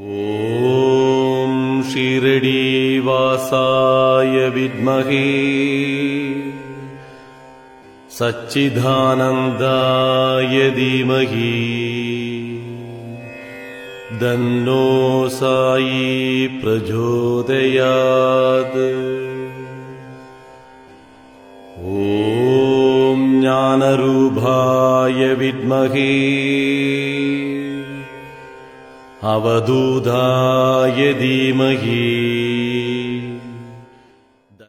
ॐ शिरडीवासाय विद्महे सच्चिदानन्दाय धीमहि दन्नो सायी प्रचोदयात् ॐ ज्ञानरूपाय विद्महे अवधूताय धीमहि